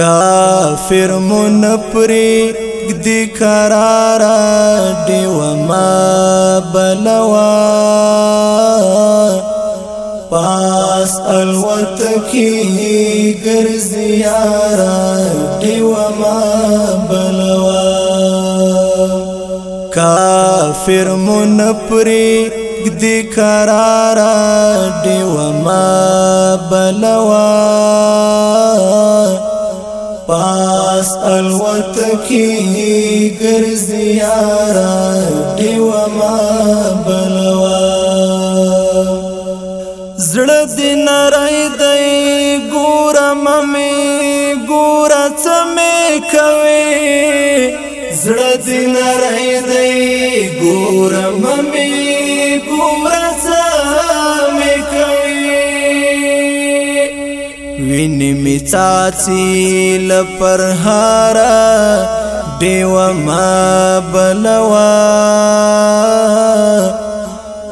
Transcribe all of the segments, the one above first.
کافر من پری دی قرار دیو ما بلوا پاس الوت کی ګرځیارا دیو ما بلوا کافر من پری دی قرار دیو ما بلوا پاس الوت کی ګرځي را دیو ما بلوا زړه دین راي دی ګور مې ګور څمې کوي زړه دین راي دی ګور مې ویني میچاچی لپر هارا دیو ما بلوا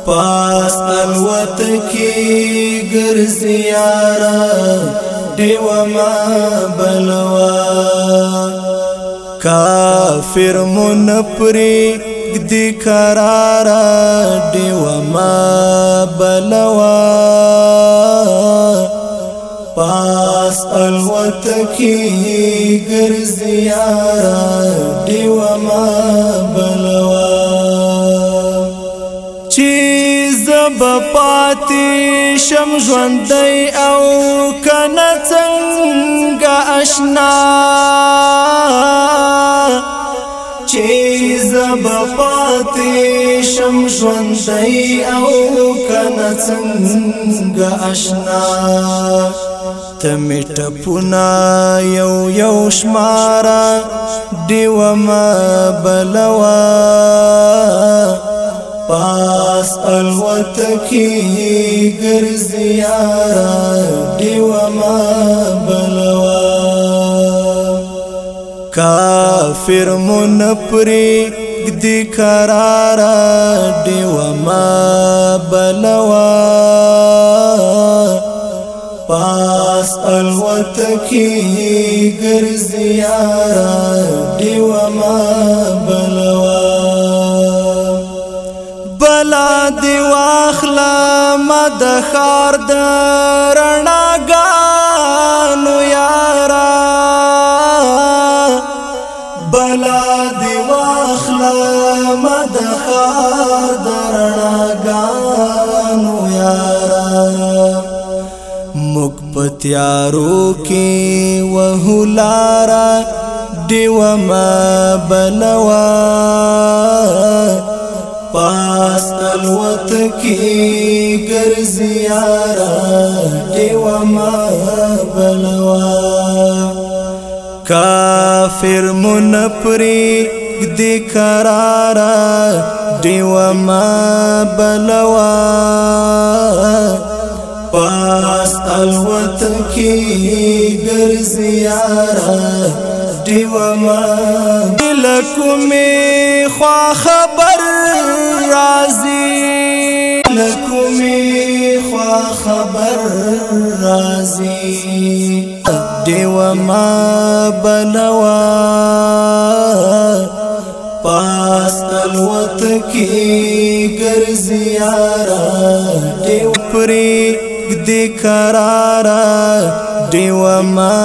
پاس الوت کی ګرځیارا دیو ما بلوا کافر مون پری د قرار دیو ما بلوا الوتکی گرزی آرا دیو ما بلوا چیز بپاتی شم ژوندی او کنا څنګه اشنا چیز بپاتی شم ژوندی او کنا څنګه اشنا تمی ټپونا یو یو شمارا دیو ما بلوا پاس الوت کی ګرځیا دیو ما بلوا کافر من پری د قرار دیو ما بلوا تکی ګرځیا دیو ما بلوا بلا دی واخلا ما د خار د رڼا پتیارو کې وهلارا دیو ما بلوا پاس الوت کې ګرځیارا دیو ما بلوا کافر منپری دی قرارا دیو ما بلوا پاس الوت کی گر زیارا دیو ما لکمی خوا خبر رازی لکمی خوا خبر رازی دیو ما بنوا پاس الوت کی گر زیارا دیو پری پریږدې قرار دیو ما